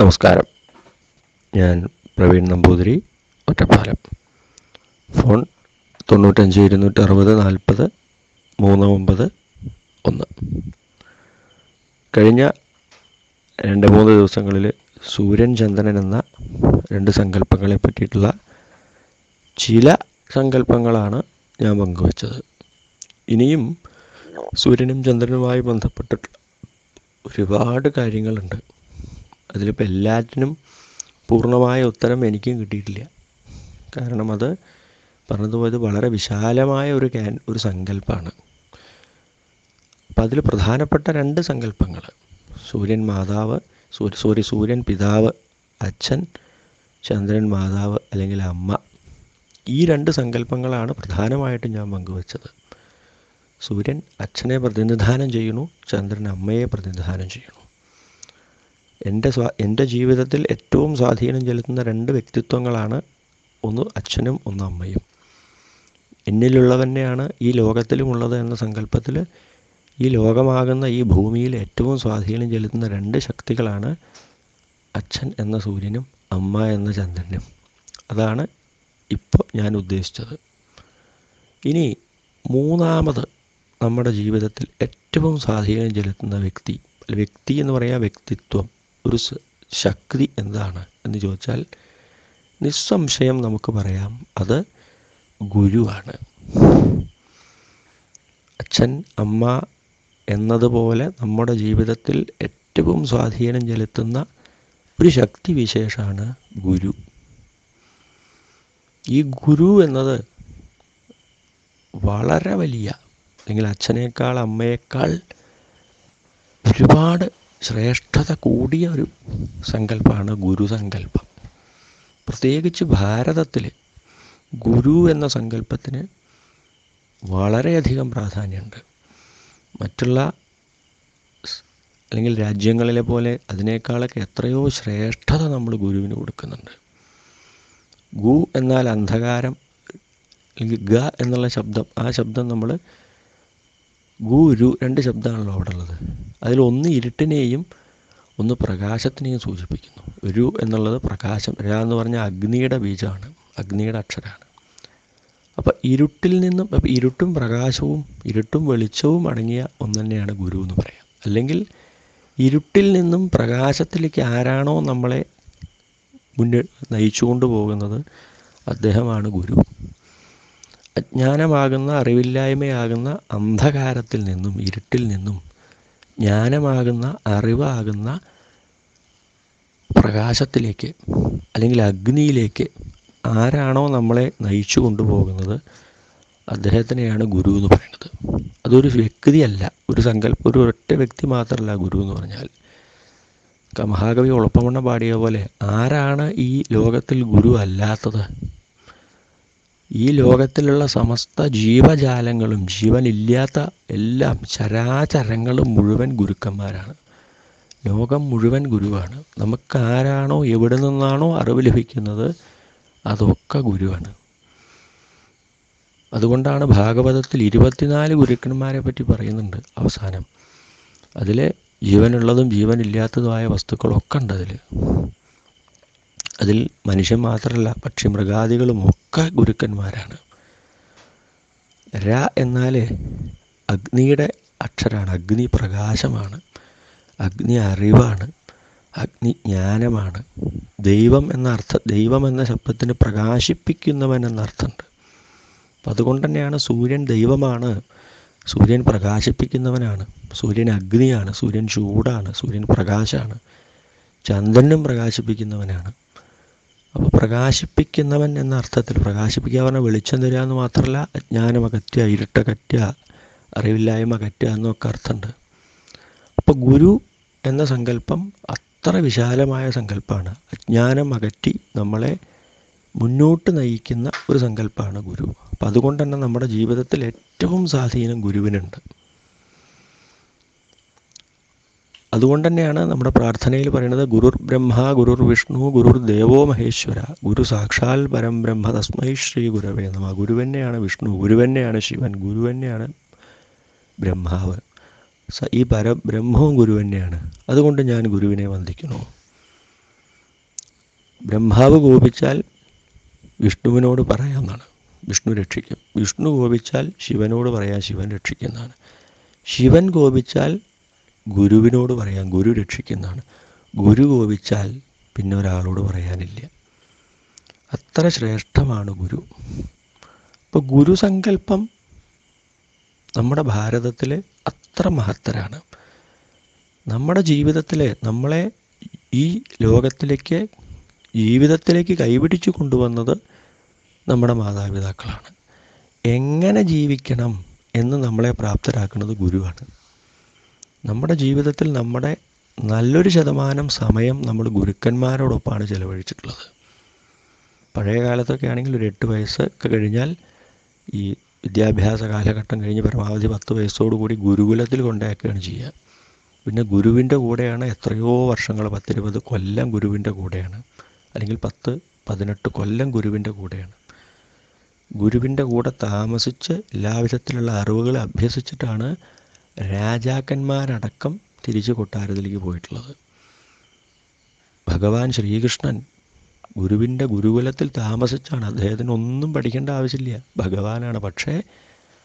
നമസ്കാരം. ഞാൻ പ്രവീൺ നമ്പൂതിരി ഒറ്റപ്പാലം. ഫോൺ തൊണ്ണൂറ്റഞ്ച് ഇരുന്നൂറ്റി അറുപത് നാൽപ്പത് മൂന്ന് ഒമ്പത് ഒന്ന്. കഴിഞ്ഞ രണ്ട് മൂന്ന് ദിവസങ്ങളിൽ സൂര്യൻ ചന്ദ്രൻ എന്ന രണ്ട് സങ്കല്പങ്ങളെ പറ്റിയിട്ടുള്ള ചില സങ്കല്പങ്ങളാണ് ഞാൻ പങ്കുവച്ചത്. ഇനിയും സൂര്യനും ചന്ദ്രനുമായി ബന്ധപ്പെട്ടിട്ടുള്ള ഒരുപാട് കാര്യങ്ങളുണ്ട്. അതിലിപ്പോൾ എല്ലാറ്റിനും പൂർണമായ ഉത്തരം എനിക്കും കിട്ടിയിട്ടില്ല. കാരണം അത് പറഞ്ഞതുപോലെ വളരെ വിശാലമായ ഒരു ക്യാൻ ഒരു സങ്കല്പമാണ് അപ്പം അതിൽ പ്രധാനപ്പെട്ട രണ്ട് സങ്കല്പങ്ങൾ സൂര്യൻ മാതാവ് സൂര്യ സോറി സൂര്യൻ പിതാവ് അച്ഛൻ ചന്ദ്രൻ മാതാവ് അല്ലെങ്കിൽ അമ്മ. ഈ രണ്ട് സങ്കല്പങ്ങളാണ് പ്രധാനമായിട്ടും ഞാൻ പങ്കുവച്ചത്. സൂര്യൻ അച്ഛനെ പ്രതിനിധാനം ചെയ്യുന്നു ചന്ദ്രൻ അമ്മയെ പ്രതിനിധാനം ചെയ്യുന്നു. എന്റെ സ്വാ എന്റെ ജീവിതത്തിൽ ഏറ്റവും സ്വാധീനം ചെലുത്തുന്ന രണ്ട് വ്യക്തിത്വങ്ങളാണ് ഒന്ന് അച്ഛനും ഒന്ന് അമ്മയും. എന്നിലുള്ളത് തന്നെയാണ് ഈ ലോകത്തിലുമുള്ളത് എന്ന സങ്കല്പത്തിൽ ഈ ലോകമാകുന്ന ഈ ഭൂമിയിൽ ഏറ്റവും സ്വാധീനം ചെലുത്തുന്ന രണ്ട് ശക്തികളാണ് അച്ഛൻ എന്ന സൂര്യനും അമ്മ എന്ന ചന്ദ്രനും. അതാണ് ഇപ്പോൾ ഞാൻ ഉദ്ദേശിച്ചത്. ഇനി മൂന്നാമത് നമ്മുടെ ജീവിതത്തിൽ ഏറ്റവും സ്വാധീനം ചെലുത്തുന്ന വ്യക്തി വ്യക്തി എന്ന് പറയാ വ്യക്തിത്വം. ഒരു ശക്തി എന്താണ് എന്ന് ചോദിച്ചാൽ നിസ്സംശയം നമുക്ക് പറയാം അത് ഗുരുവാണ്. അച്ഛൻ അമ്മ എന്നതുപോലെ നമ്മുടെ ജീവിതത്തിൽ ഏറ്റവും സ്വാധീനം ചെലുത്തുന്ന ഒരു ശക്തി വിശേഷമാണ് ഗുരു. ഈ ഗുരു എന്നത് വളരെ വലിയ അല്ലെങ്കിൽ അച്ഛനേക്കാൾ അമ്മയേക്കാൾ ഒരുപാട് ശ്രേഷ്ഠത കൂടിയ ഒരു സങ്കല്പമാണ് ഗുരുസങ്കല്പം. പ്രത്യേകിച്ച് ഭാരതത്തിൽ ഗുരു എന്ന സങ്കല്പത്തിന് വളരെയധികം പ്രാധാന്യമുണ്ട്. മറ്റുള്ള അല്ലെങ്കിൽ രാജ്യങ്ങളിലെ പോലെ അതിനേക്കാളൊക്കെ എത്രയോ ശ്രേഷ്ഠത നമ്മൾ ഗുരുവിന് കൊടുക്കുന്നുണ്ട്. ഗു എന്നാൽ അന്ധകാരം അല്ലെങ്കിൽ ഗ എന്നുള്ള ശബ്ദം ആ ശബ്ദം നമ്മൾ ഗുരു രണ്ട് ശബ്ദമാണല്ലോ അവിടെ ഉള്ളത് അതിലൊന്ന് ഇരുട്ടിനെയും ഒന്ന് പ്രകാശത്തിനെയും സൂചിപ്പിക്കുന്നു. ഒരു എന്നുള്ളത് പ്രകാശം ര എന്ന് പറഞ്ഞാൽ അഗ്നിയുടെ ബീജമാണ് അഗ്നിയുടെ അക്ഷരമാണ് അപ്പോൾ ഇരുട്ടിൽ നിന്നും അപ്പോൾ ഇരുട്ടും പ്രകാശവും ഇരുട്ടും വെളിച്ചവും അടങ്ങിയ ഒന്ന് തന്നെയാണ് ഗുരു എന്ന് പറയാം. അല്ലെങ്കിൽ ഇരുട്ടിൽ നിന്നും പ്രകാശത്തിലേക്ക് ആരാണോ നമ്മളെ മുന്നിൽ നയിച്ചുകൊണ്ട് പോകുന്നത് അദ്ദേഹമാണ് ഗുരു. അജ്ഞാനമാകുന്ന അറിവില്ലായ്മയാകുന്ന അന്ധകാരത്തിൽ നിന്നും ഇരുട്ടിൽ നിന്നും ജ്ഞാനമാകുന്ന അറിവാകുന്ന പ്രകാശത്തിലേക്ക് അല്ലെങ്കിൽ അഗ്നിയിലേക്ക് ആരാണോ നമ്മളെ നയിച്ചു കൊണ്ടുപോകുന്നത് അദ്ദേഹത്തിനെയാണ് ഗുരു എന്ന് പറയുന്നത്. അതൊരു വ്യക്തിയല്ല ഒരു സങ്കല്പ ഒരു ഒറ്റ വ്യക്തി മാത്രമല്ല ഗുരു എന്ന് പറഞ്ഞാൽ. മഹാകവി ഉളപ്പമണ്ണ പാടിയ പോലെ ആരാണ് ഈ ലോകത്തിൽ ഗുരു അല്ലാത്തത്? ഈ ലോകത്തിലുള്ള സമസ്ത ജീവജാലങ്ങളും ജീവനില്ലാത്ത എല്ലാം ചരാചരങ്ങളും മുഴുവൻ ഗുരുക്കന്മാരാണ്. ലോകം മുഴുവൻ ഗുരുവാണ്. നമുക്ക് ആരാണോ എവിടെ നിന്നാണോ അറിവ് ലഭിക്കുന്നത് അതൊക്കെ ഗുരുവാണ്. അതുകൊണ്ടാണ് ഭാഗവതത്തിൽ ഇരുപത്തിനാല് ഗുരുക്കന്മാരെ പറ്റി പറയുന്നുണ്ട് അവസാനം. അതിൽ ജീവനുള്ളതും ജീവനില്ലാത്തതുമായ വസ്തുക്കളൊക്കെ ഉണ്ട് അതിൽ അതിൽ മനുഷ്യൻ മാത്രമല്ല പക്ഷി മൃഗാദികളും ഒക്കെ ഗുരുക്കന്മാരാണ്. ര എന്നാൽ അഗ്നിയുടെ അക്ഷരമാണ് അഗ്നി പ്രകാശമാണ്. അഗ്നി അറിവാണ്. അഗ്നി ജ്ഞാനമാണ്. ദൈവം എന്ന അർത്ഥ ദൈവം എന്ന ശബ്ദത്തിന് പ്രകാശിപ്പിക്കുന്നവൻ എന്നർത്ഥമുണ്ട് അപ്പം അതുകൊണ്ട് തന്നെയാണ് സൂര്യൻ ദൈവമാണ്. സൂര്യൻ പ്രകാശിപ്പിക്കുന്നവനാണ്. സൂര്യൻ അഗ്നിയാണ്. സൂര്യൻ ചൂടാണ്. സൂര്യൻ പ്രകാശമാണ്. ചന്ദ്രനും പ്രകാശിപ്പിക്കുന്നവനാണ്. അപ്പോൾ പ്രകാശിപ്പിക്കുന്നവൻ എന്ന അർത്ഥത്തിൽ പ്രകാശിപ്പിക്കുക പറഞ്ഞാൽ വെളിച്ചം തരിക എന്ന് മാത്രമല്ല അജ്ഞാനം അകറ്റുക ഇരുട്ടകറ്റുക അറിവില്ലായ്മ അകറ്റുക എന്നൊക്കെ അർത്ഥമുണ്ട്. അപ്പോൾ ഗുരു എന്ന സങ്കല്പം അത്ര വിശാലമായ സങ്കല്പമാണ്. അജ്ഞാനം അകറ്റി നമ്മളെ മുന്നോട്ട് നയിക്കുന്ന ഒരു സങ്കല്പമാണ് ഗുരു. അപ്പം അതുകൊണ്ട് തന്നെ നമ്മുടെ ജീവിതത്തിൽ ഏറ്റവും സ്വാധീനം ഗുരുവിനുണ്ട്. അതുകൊണ്ട് തന്നെയാണ് നമ്മുടെ പ്രാർത്ഥനയിൽ പറയുന്നത് ഗുരുർ ബ്രഹ്മ ഗുരുർ വിഷ്ണു ഗുരുർ ദേവോ മഹേശ്വര. ഗുരു സാക്ഷാൽ പരം ബ്രഹ്മ തസ്മൈ ശ്രീ ഗുരവേ നമ. ഗുരു ഗുരുവന്നെയാണ് വിഷ്ണു ഗുരുവന്നെയാണ് ശിവൻ ഗുരുവന്നെയാണ് ബ്രഹ്മാവ്. കോപിച്ചാൽ വിഷ്ണുവിനോട് പറയാമെന്നാണ്. വിഷ്ണു രക്ഷിക്കും. വിഷ്ണു കോപിച്ചാൽ ശിവനോട് പറയാം ശിവൻ രക്ഷിക്കുന്നതാണ് ശിവൻ കോപിച്ചാൽ ഗുരുവിനോട് പറയാം ഗുരു രക്ഷിക്കുന്നതാണ്. ഗുരു കോപിച്ചാൽ പിന്നെ ഒരാളോട് പറയാനില്ല. അത്ര ശ്രേഷ്ഠമാണ് ഗുരു. അപ്പോൾ ഗുരുസങ്കല്പം നമ്മുടെ ഭാരതത്തിൽ അത്ര മഹത്തരാണ്. നമ്മുടെ ജീവിതത്തിൽ നമ്മളെ ഈ ലോകത്തിലേക്ക് ജീവിതത്തിലേക്ക് കൈപിടിച്ചു കൊണ്ടുവന്നത് നമ്മുടെ മാതാപിതാക്കളാണ്. എങ്ങനെ ജീവിക്കണം എന്ന് നമ്മളെ പ്രാപ്തരാക്കുന്നത് ഗുരുവാണ്. നമ്മുടെ ജീവിതത്തിൽ നമ്മുടെ നല്ലൊരു ശതമാനം സമയം നമ്മൾ ഗുരുക്കന്മാരോടൊപ്പമാണ് ചിലവഴിച്ചിട്ടുള്ളത്. പഴയ കാലത്തൊക്കെ ആണെങ്കിൽ ഒരു എട്ട് വയസ്സ് ഒക്കെ കഴിഞ്ഞാൽ ഈ വിദ്യാഭ്യാസ കാലഘട്ടം കഴിഞ്ഞ് പരമാവധി പത്ത് വയസ്സോടുകൂടി ഗുരുകുലത്തിൽ കൊണ്ടാക്കുകയാണ് ചെയ്യുക. പിന്നെ ഗുരുവിന്റെ കൂടെയാണ് എത്രയോ വർഷങ്ങൾ പത്തിരുപത് കൊല്ലം ഗുരുവിന്റെ കൂടെയാണ്. അല്ലെങ്കിൽ പത്ത് പതിനെട്ട് കൊല്ലം ഗുരുവിന്റെ കൂടെയാണ്. ഗുരുവിന്റെ കൂടെ താമസിച്ച് എല്ലാവിധത്തിലുള്ള അറിവുകൾ അഭ്യസിച്ചിട്ടാണ് രാജാക്കന്മാരടക്കം തിരിച്ചു കൊട്ടാരത്തിലേക്ക് പോയിട്ടുള്ളത്. ഭഗവാൻ ശ്രീകൃഷ്ണൻ ഗുരുവിന്റെ ഗുരുകുലത്തിൽ താമസിച്ചാണ്. അദ്ദേഹത്തിന് ഒന്നും പഠിക്കേണ്ട ആവശ്യമില്ല. ഭഗവാനാണ്. പക്ഷേ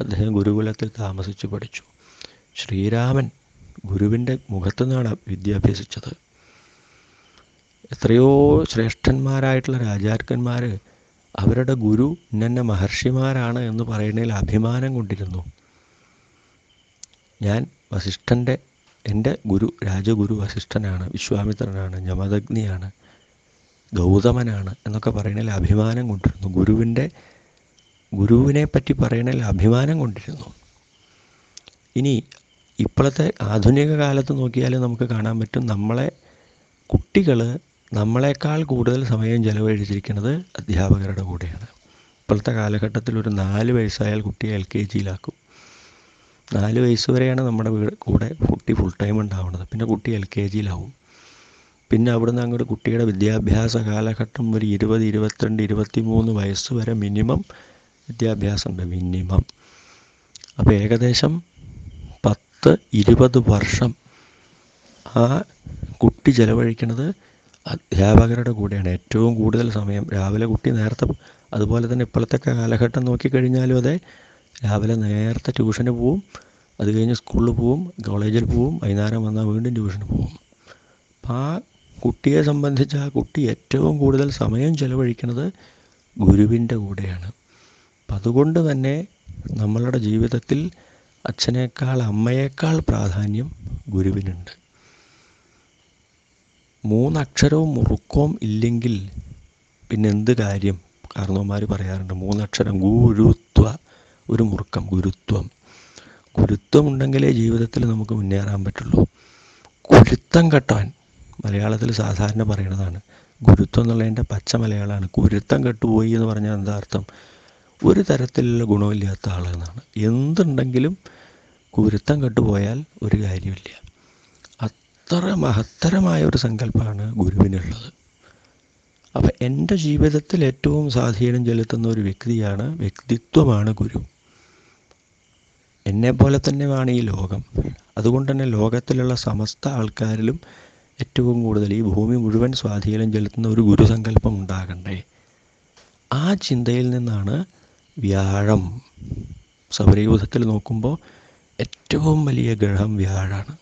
അദ്ദേഹം ഗുരുകുലത്തിൽ താമസിച്ച് പഠിച്ചു. ശ്രീരാമൻ ഗുരുവിന്റെ മുഖത്തു നിന്നാണ് വിദ്യ എത്രയോ ശ്രേഷ്ഠന്മാരായിട്ടുള്ള രാജാക്കന്മാർ അവരുടെ ഗുരു ഇന്നെ മഹർഷിമാരാണ് എന്ന് പറയുന്നതിൽ അഭിമാനം കൊണ്ടിരുന്നു. ഞാൻ വസിഷ്ഠന്റെ എന്റെ ഗുരു രാജഗുരു വസിഷ്ഠനാണ് വിശ്വാമിത്രനാണ് ജമദഗ്നിയാണ് ഗൗതമനാണ് എന്നൊക്കെ പറയണതിൽ അഭിമാനം കൊണ്ടിരുന്നു. ഗുരുവിന്റെ ഗുരുവിനെ പറ്റി പറയണതിൽ അഭിമാനം കൊണ്ടിരുന്നു. ഇനി ഇപ്പോഴത്തെ ആധുനിക കാലത്ത് നോക്കിയാൽ നമുക്ക് കാണാൻ പറ്റും നമ്മളെ കുട്ടികൾ നമ്മളെക്കാൾ കൂടുതൽ സമയം ചിലവഴിച്ചിരിക്കുന്നത് അധ്യാപകരുടെ കൂടെയാണ്. ഇപ്പോഴത്തെ കാലഘട്ടത്തിൽ ഒരു നാല് വയസ്സായാൽ കുട്ടിയെ എൽ കെ ജിയിലാക്കും നാല് വയസ്സ് വരെയാണ് നമ്മുടെ വീട് കൂടെ കുട്ടി ഫുൾ ടൈം ഉണ്ടാവുന്നത്. പിന്നെ കുട്ടി എൽ കെ ജിയിലാവും പിന്നെ അവിടുന്ന് അങ്ങോട്ട് കുട്ടിയുടെ വിദ്യാഭ്യാസ കാലഘട്ടം ഒരു ഇരുപത് ഇരുപത്തിരണ്ട് ഇരുപത്തി മൂന്ന് വയസ്സ് വരെ മിനിമം വിദ്യാഭ്യാസമുണ്ട് മിനിമം അപ്പോൾ ഏകദേശം പത്ത് ഇരുപത് വർഷം ആ കുട്ടി ചെലവഴിക്കുന്നത് അധ്യാപകരുടെ കൂടെയാണ്. ഏറ്റവും കൂടുതൽ സമയം രാവിലെ കുട്ടി നേരത്തെ അതുപോലെ തന്നെ ഇപ്പോഴത്തെ കാലഘട്ടം നോക്കിക്കഴിഞ്ഞാലും അതെ രാവിലെ നേരത്തെ ട്യൂഷന് പോവും. അത് കഴിഞ്ഞ് സ്കൂളിൽ പോവും. കോളേജിൽ പോവും. വൈകുന്നേരം വന്നാൽ വീണ്ടും ട്യൂഷന് പോവും അപ്പം ആ കുട്ടിയെ സംബന്ധിച്ച് ആ കുട്ടി ഏറ്റവും കൂടുതൽ സമയം ചെലവഴിക്കുന്നത് ഗുരുവിന്റെ കൂടെയാണ്. അപ്പം അതുകൊണ്ട് തന്നെ നമ്മളുടെ ജീവിതത്തിൽ അച്ഛനേക്കാൾ അമ്മയേക്കാൾ പ്രാധാന്യം ഗുരുവിനുണ്ട്. മൂന്നക്ഷരവും മുറുക്കവും ഇല്ലെങ്കിൽ പിന്നെ എന്ത് കാര്യം? കാരണവന്മാർ പറയാറുണ്ട് മൂന്നക്ഷരം ഗുരുത്വ ഒരു മുറുക്കം ഗുരുത്വം. ഗുരുത്വം ഉണ്ടെങ്കിലേ ജീവിതത്തിൽ നമുക്ക് മുന്നേറാൻ പറ്റുള്ളൂ. കുരുത്തം കെട്ടാൻ മലയാളത്തിൽ സാധാരണ പറയണതാണ്. ഗുരുത്വം എന്നുള്ളതിന്റെ പച്ച മലയാളമാണ്. കുരുത്തം കെട്ടുപോയി എന്ന് പറഞ്ഞാൽ എന്താ അർത്ഥം? ഒരു തരത്തിലുള്ള ഗുണമില്ലാത്ത ആളെന്നാണ്. എന്തുണ്ടെങ്കിലും കുരുത്തം കെട്ടുപോയാൽ ഒരു കാര്യമില്ല. അത്ര മഹത്തരമായ ഒരു സങ്കല്പമാണ് ഗുരുവിനുള്ളത്. അപ്പം എന്റെ ജീവിതത്തിൽ ഏറ്റവും സ്വാധീനം ചെലുത്തുന്ന ഒരു വ്യക്തിയാണ് വ്യക്തിത്വമാണ് ഗുരു. എന്നെപ്പോലെ തന്നെയാണ് ഈ ലോകം. അതുകൊണ്ട് തന്നെ ലോകത്തിലുള്ള സമസ്ത ആൾക്കാരിലും ഏറ്റവും കൂടുതൽ ഈ ഭൂമി മുഴുവൻ സ്വാധീനം ചെലുത്തുന്ന ഒരു ഗുരുസങ്കല്പം ഉണ്ടാകണ്ടേ? ആ ചിന്തയിൽ നിന്നാണ് വ്യാഴം. സൗരയൂഥത്തിൽ നോക്കുമ്പോൾ ഏറ്റവും വലിയ ഗ്രഹം വ്യാഴാണ്.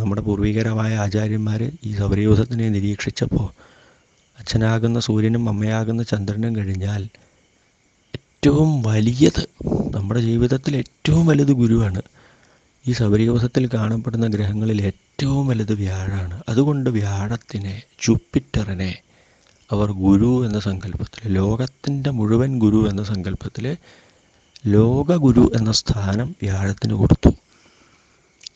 നമ്മുടെ പൂർവികരമായ ആചാര്യന്മാർ ഈ സൗരയൂഥത്തിനെ നിരീക്ഷിച്ചപ്പോൾ അച്ഛനാകുന്ന സൂര്യനും അമ്മയാകുന്ന ചന്ദ്രനും കഴിഞ്ഞാൽ ഏറ്റവും വലിയത് നമ്മുടെ ജീവിതത്തിൽ ഏറ്റവും വലുത് ഗുരുവാണ്. ഈ ശബരികവസത്തിൽ കാണപ്പെടുന്ന ഗ്രഹങ്ങളിൽ ഏറ്റവും വലുത് വ്യാഴാണ്. അതുകൊണ്ട് വ്യാഴത്തിനെ ജൂപ്പിറ്ററിനെ അവർ ഗുരു എന്ന സങ്കല്പത്തിൽ ലോകത്തിന്റെ മുഴുവൻ ഗുരു എന്ന സങ്കല്പത്തിൽ ലോകഗുരു എന്ന സ്ഥാനം വ്യാഴത്തിന് കൊടുത്തു.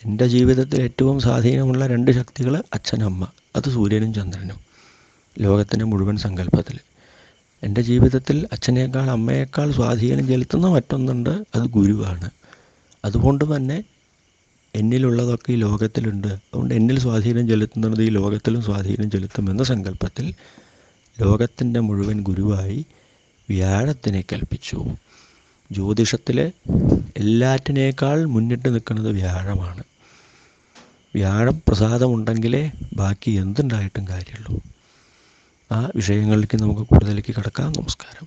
എന്റെ ജീവിതത്തിൽ ഏറ്റവും സ്വാധീനമുള്ള രണ്ട് ശക്തികൾ അച്ഛനമ്മ അത് സൂര്യനും ചന്ദ്രനും. ലോകത്തിന്റെ മുഴുവൻ സങ്കല്പത്തിൽ. എന്റെ ജീവിതത്തിൽ അച്ഛനേക്കാൾ അമ്മയേക്കാൾ സ്വാധീനം ചെലുത്തുന്ന മറ്റൊന്നുണ്ട് അത് ഗുരുവാണ്. അതുകൊണ്ട് തന്നെ എന്നിലുള്ളതൊക്കെ ഈ ലോകത്തിലുണ്ട്. അതുകൊണ്ട് എന്നിൽ സ്വാധീനം ചെലുത്തുന്നത് ഈ ലോകത്തിലും സ്വാധീനം ചെലുത്തുമെന്ന സങ്കല്പത്തിൽ ലോകത്തിന്റെ മുഴുവൻ ഗുരുവായി വ്യാഴത്തിനെ കൽപ്പിച്ചു. ജ്യോതിഷത്തിലെ എല്ലാറ്റിനേക്കാൾ മുന്നിട്ട് നിൽക്കുന്നത് വ്യാഴമാണ്. വ്യാഴം പ്രസാദമുണ്ടെങ്കിലേ ബാക്കി എന്തുണ്ടായിട്ടും കാര്യമുള്ളൂ. ആ വിഷയങ്ങളിലേക്ക് നമുക്ക് കൂടുതലേക്ക് കിടക്കാം. നമസ്കാരം.